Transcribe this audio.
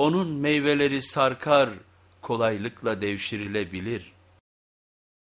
Onun meyveleri sarkar, kolaylıkla devşirilebilir.''